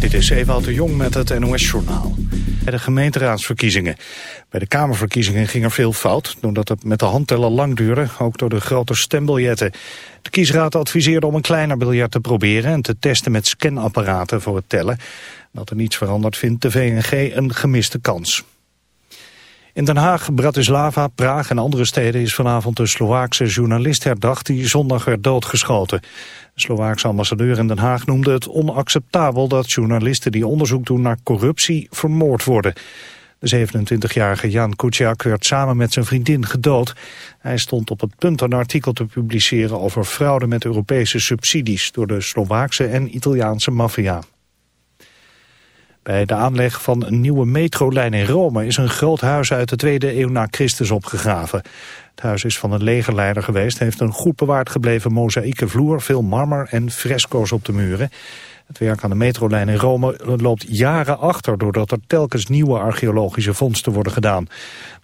Dit is Ewout de Jong met het NOS-journaal. Bij de gemeenteraadsverkiezingen. Bij de Kamerverkiezingen ging er veel fout... doordat het met de handtellen lang duurde, ook door de grote stembiljetten. De kiesraad adviseerde om een kleiner biljet te proberen... en te testen met scanapparaten voor het tellen. Dat er niets verandert vindt de VNG een gemiste kans. In Den Haag, Bratislava, Praag en andere steden is vanavond de Slovaakse journalist herdacht die zondag werd doodgeschoten. De Slovaakse ambassadeur in Den Haag noemde het onacceptabel dat journalisten die onderzoek doen naar corruptie vermoord worden. De 27-jarige Jan Kuciak werd samen met zijn vriendin gedood. Hij stond op het punt een artikel te publiceren over fraude met Europese subsidies door de Slovaakse en Italiaanse maffia. Bij de aanleg van een nieuwe metrolijn in Rome is een groot huis uit de tweede eeuw na Christus opgegraven. Het huis is van een legerleider geweest, heeft een goed bewaard gebleven mozaïeke vloer, veel marmer en fresco's op de muren. Het werk aan de metrolijn in Rome loopt jaren achter doordat er telkens nieuwe archeologische vondsten worden gedaan.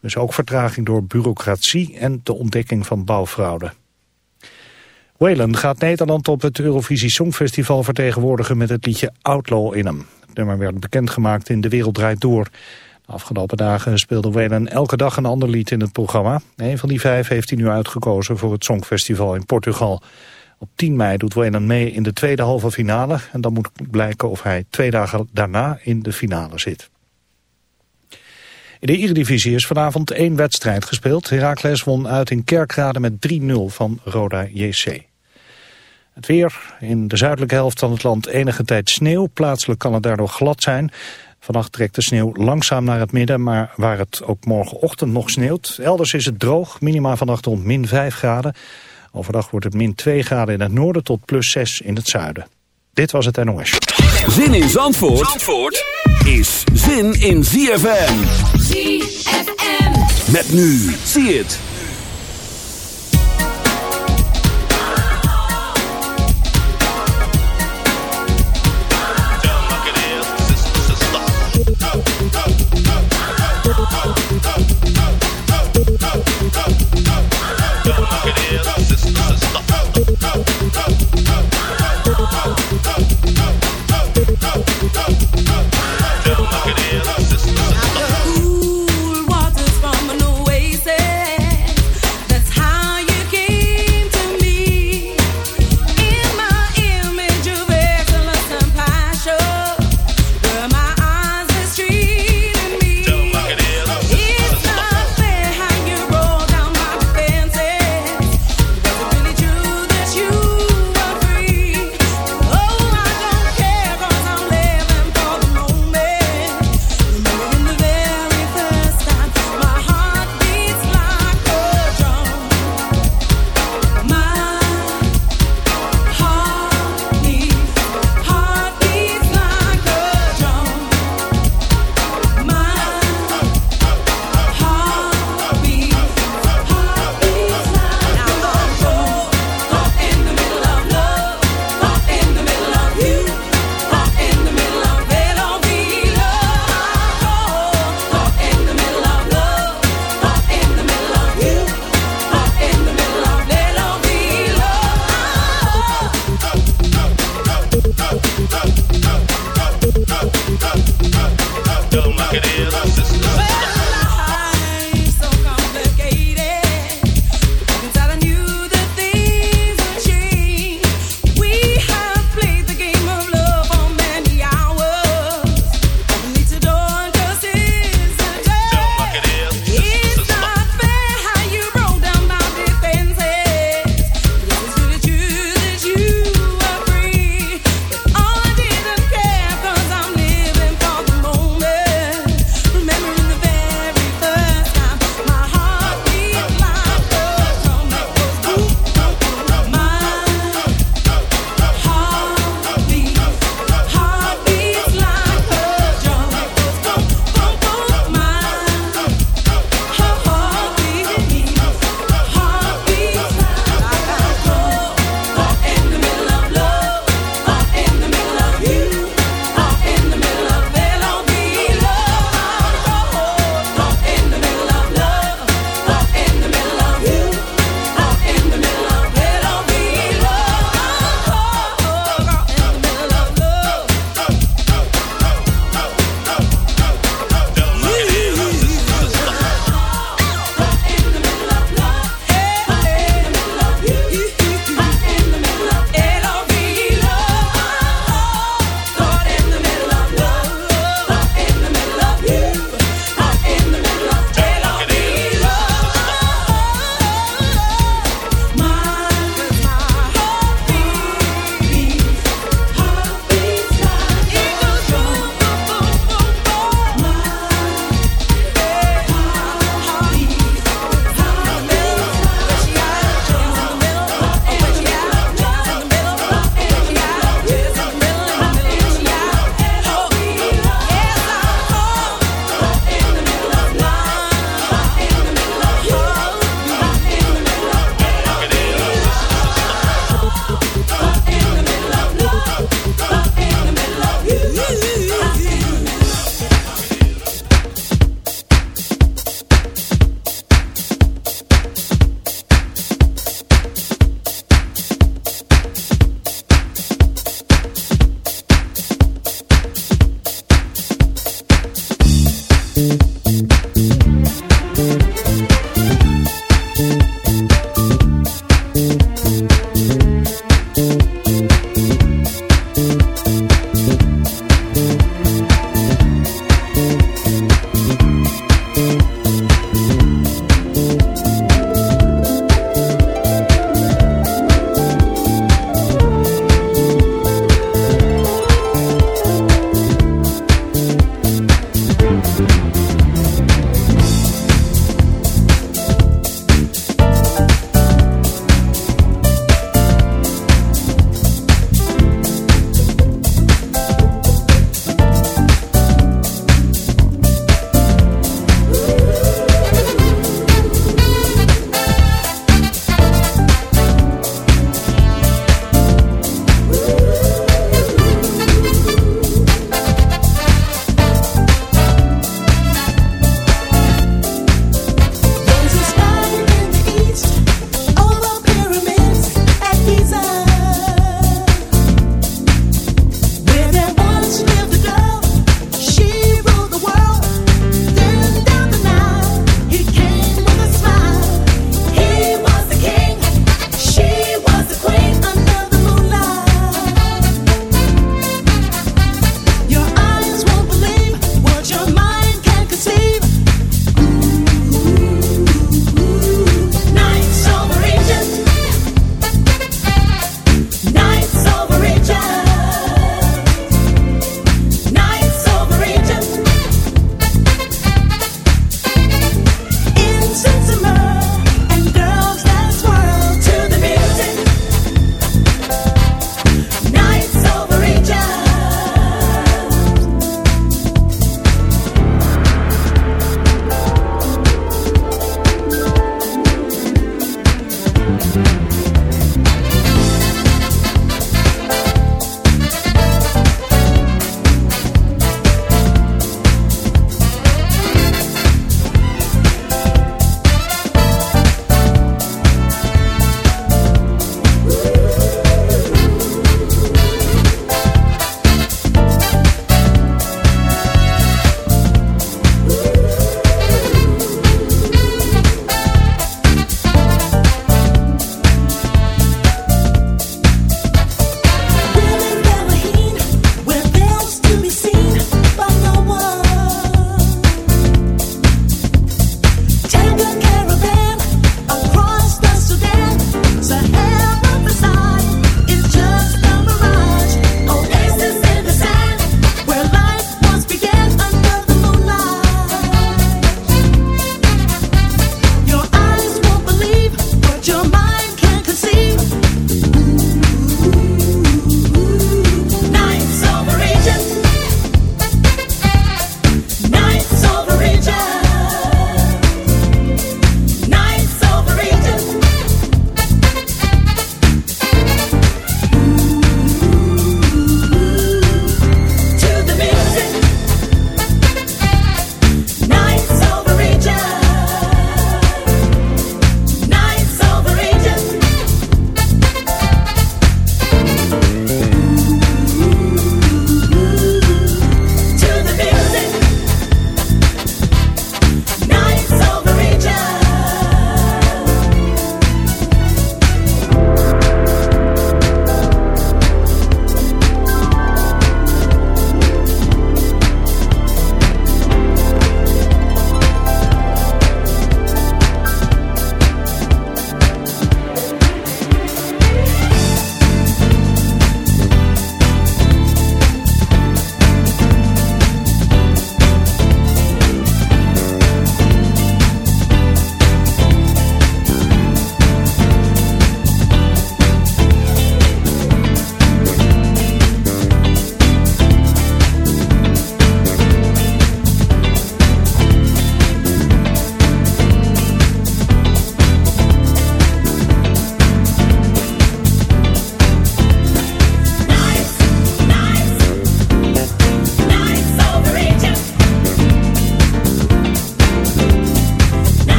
Dus ook vertraging door bureaucratie en de ontdekking van bouwfraude. Whalen gaat Nederland op het Eurovisie Songfestival vertegenwoordigen met het liedje Outlaw in hem. Nummer werd bekendgemaakt in De Wereld Draait Door. De afgelopen dagen speelde Whalen elke dag een ander lied in het programma. Een van die vijf heeft hij nu uitgekozen voor het Songfestival in Portugal. Op 10 mei doet Whalen mee in de tweede halve finale. En dan moet blijken of hij twee dagen daarna in de finale zit. In de Eredivisie is vanavond één wedstrijd gespeeld. Heracles won uit in Kerkrade met 3-0 van Roda JC. Het weer in de zuidelijke helft van het land enige tijd sneeuw. Plaatselijk kan het daardoor glad zijn. Vannacht trekt de sneeuw langzaam naar het midden, maar waar het ook morgenochtend nog sneeuwt. Elders is het droog, minima vannacht rond min 5 graden. Overdag wordt het min 2 graden in het noorden tot plus 6 in het zuiden. Dit was het NOS. Zin in Zandvoort, Zandvoort is zin in ZFM. ZFM. Met nu, zie het.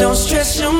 don't stress your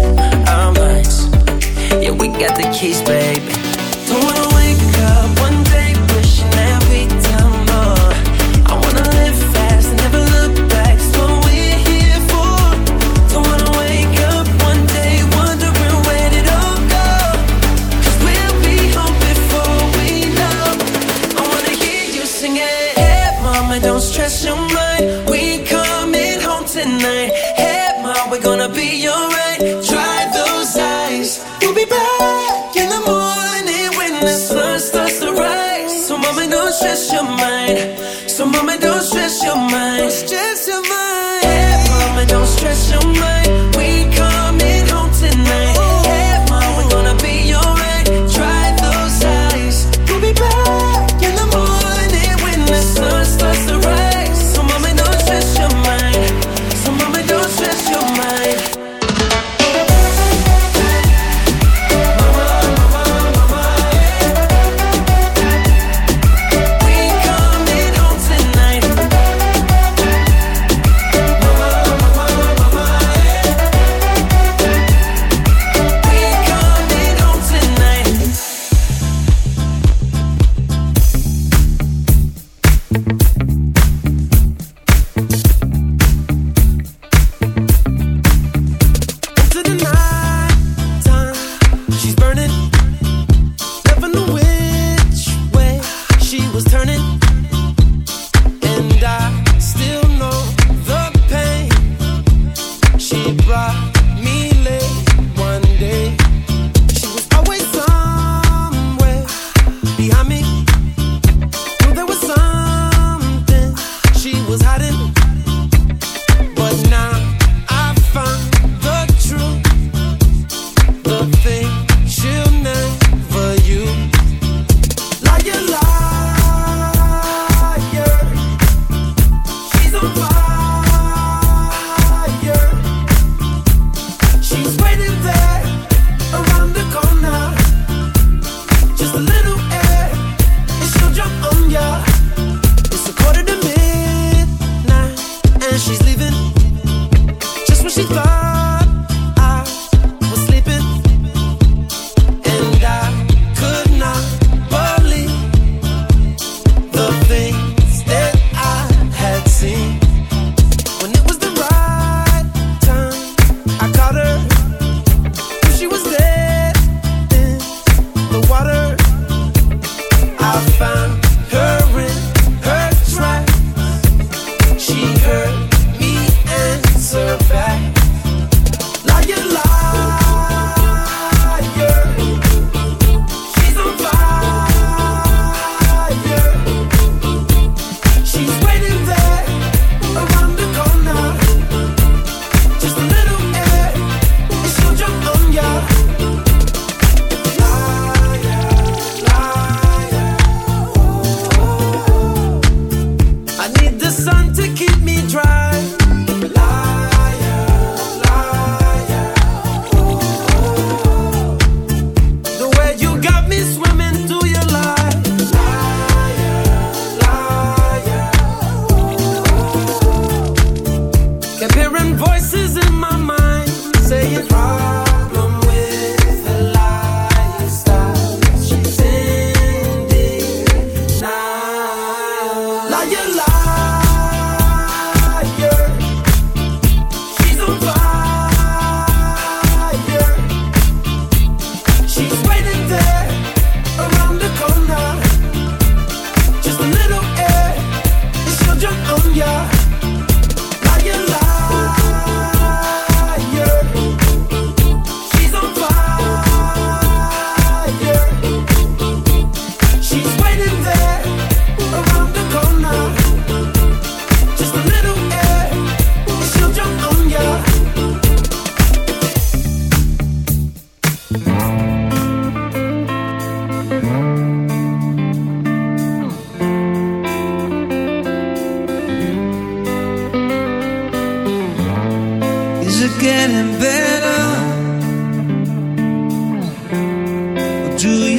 to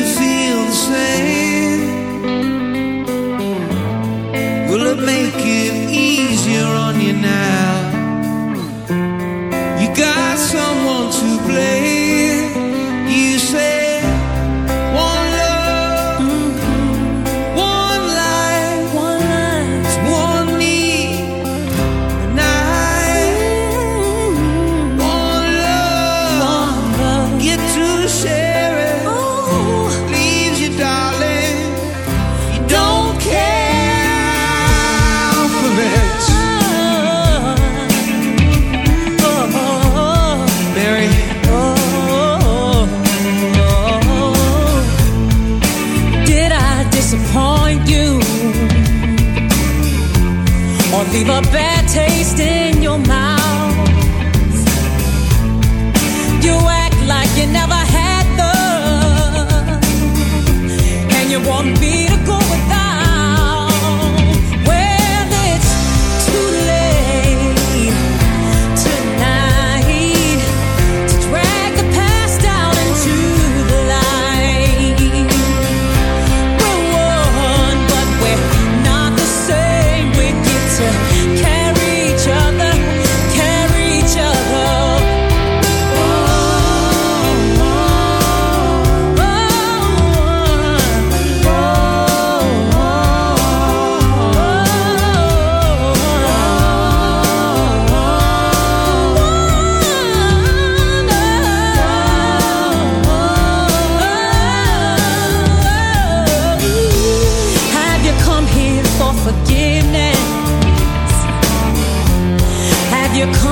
you come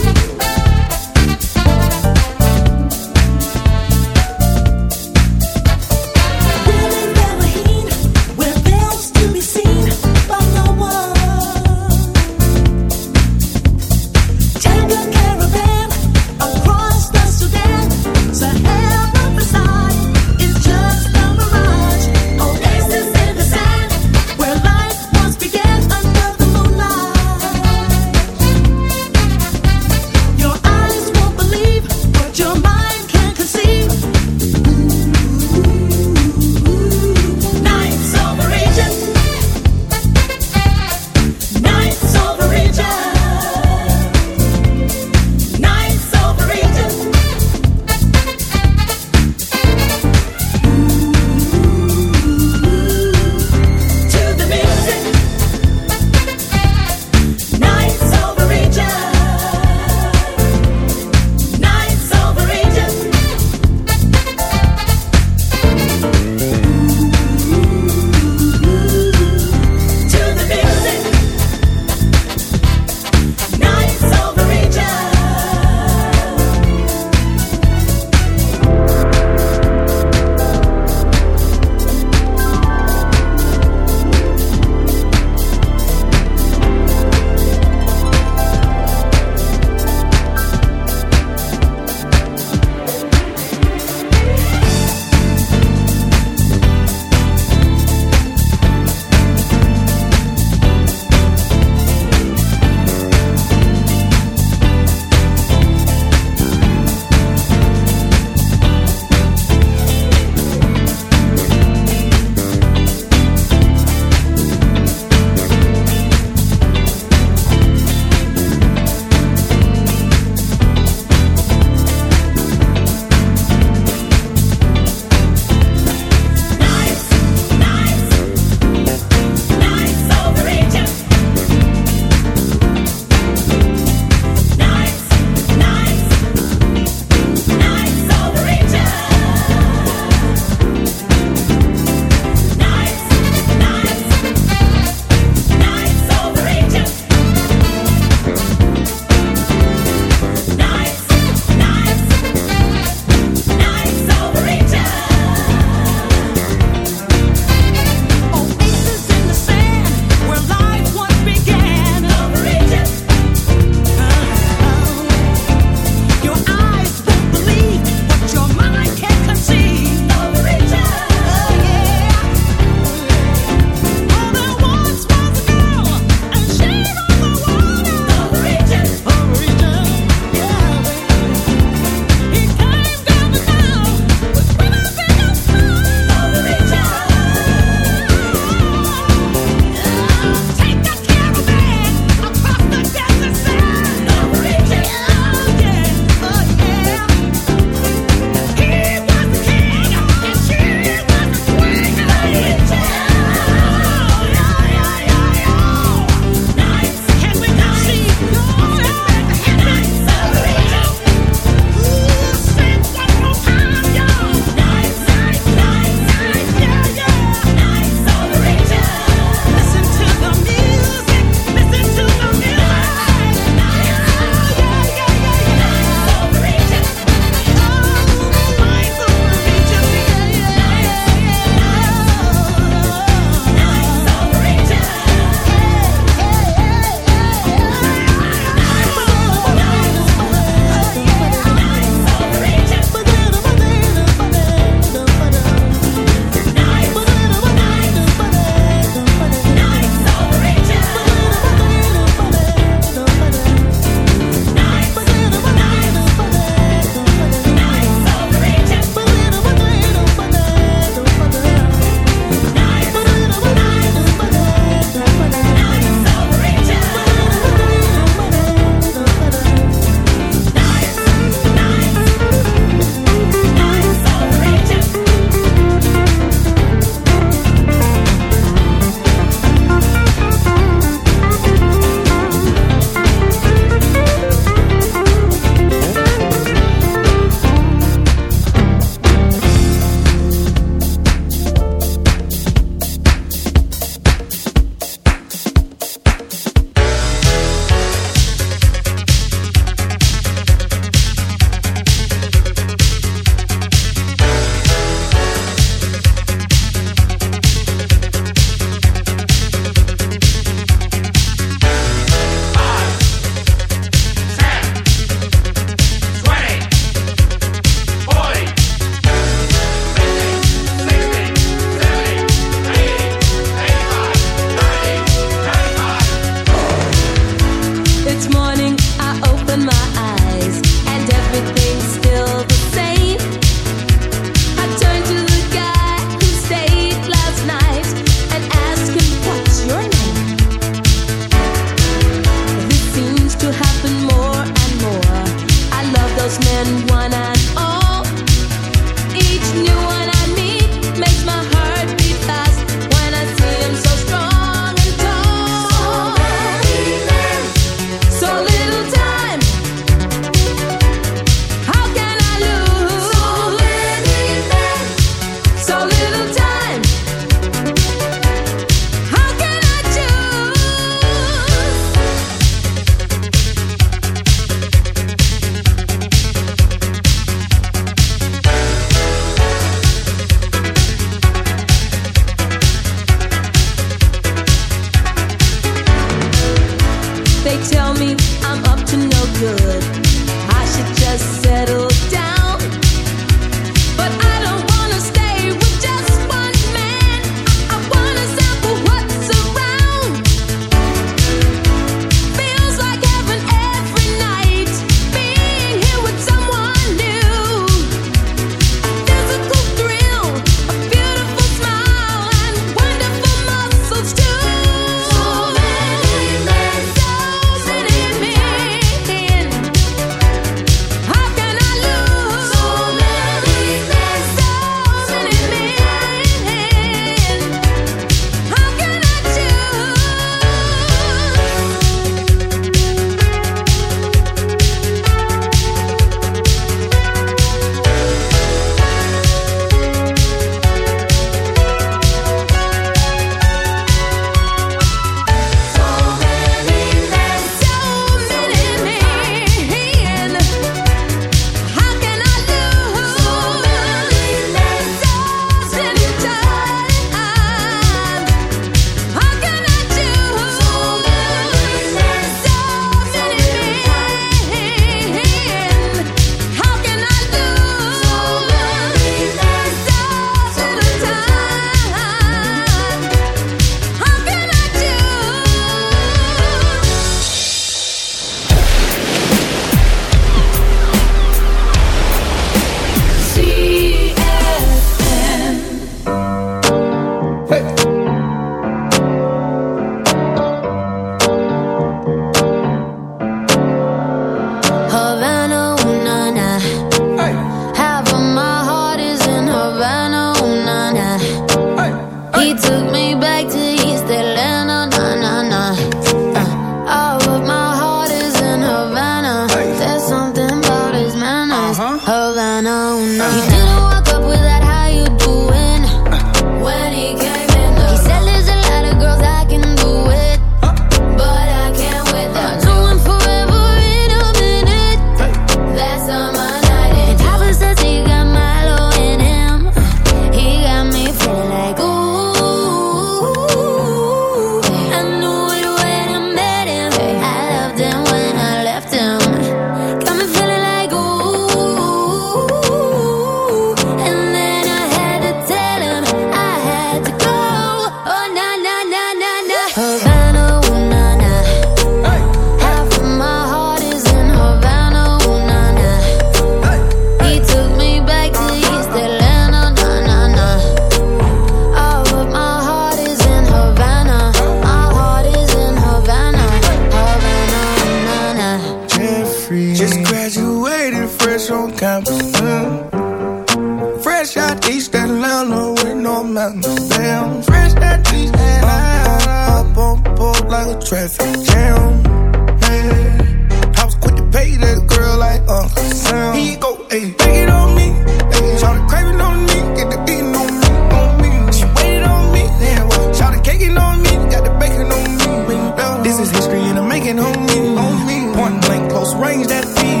This is history and I'm making homie. Point blank, close range, that thing.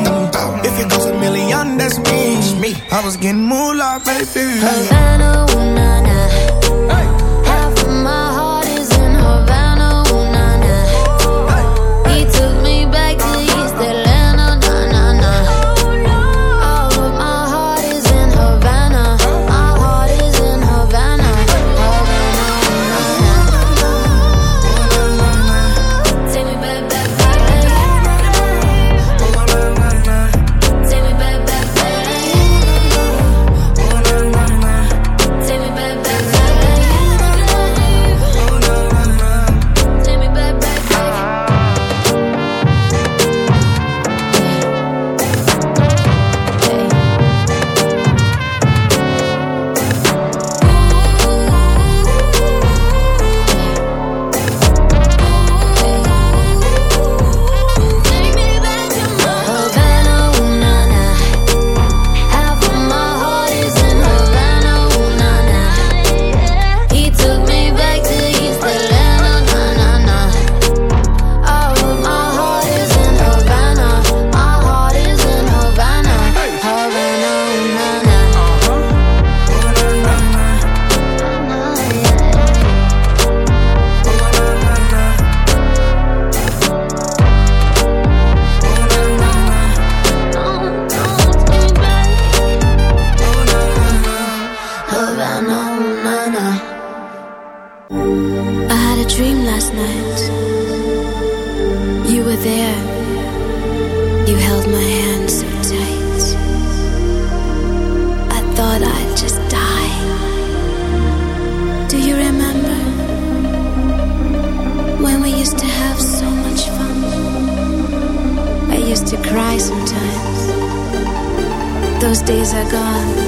If it goes a million, that's me. I was getting moolah, baby. Havana, ooh, nah, nah. Hey. but I'll just die. Do you remember when we used to have so much fun? I used to cry sometimes. Those days are gone.